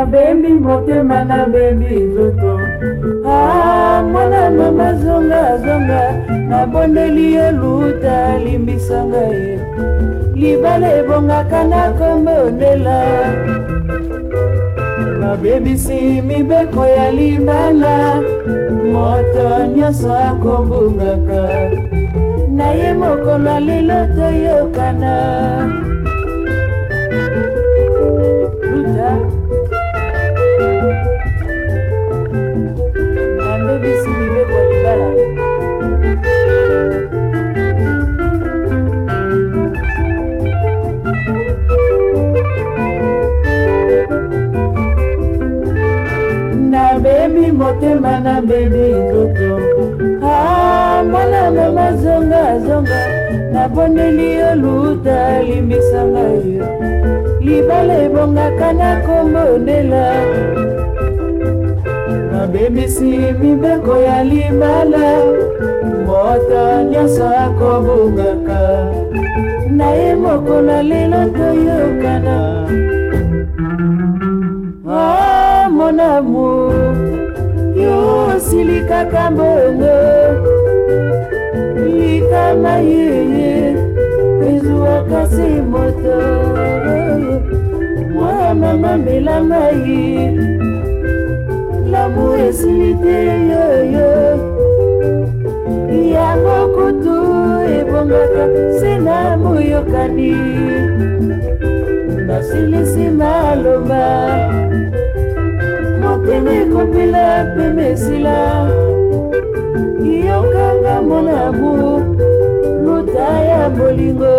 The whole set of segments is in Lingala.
nabembi motema nabembi nzoto ah, mwana mama zonga zonga nabondeli eluta limbisanga ye libala ebongaka na kombe ondela babebisi mibeko ya libala moto nyonso akobungaka na ye mokolo lelo toyokana motema na bebe nzoto ah, mwana mama zongazonga nabondeli yo luta limbisanga yo libala ebongaka na kombondela nabebisi mibeko ya libala moto nyonso akobungaka na ye moko na lelo toyokana oh, mon amour esili kaka mbongo likama yeye ezwaka se moto mwana mama mbela mai lamu esili te yoyo yango kutu ebongaka se na moyokani nasilisi maloba motema ekopela pe esila yokanga mona bu luta ya bolingo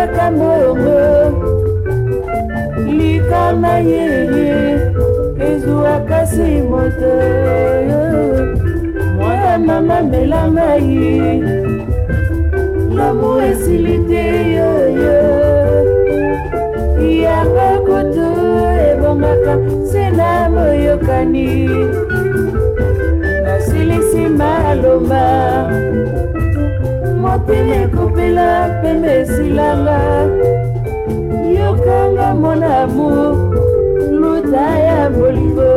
ezalaka moyongo likama yeye ezwaka si moto mwana mama mela mai lobu esili te yoyo yango kutu ebongaka se na boyokani nasilisi maloba motili ekupila pembe esilanga yokanga mona mu luta ya bolingo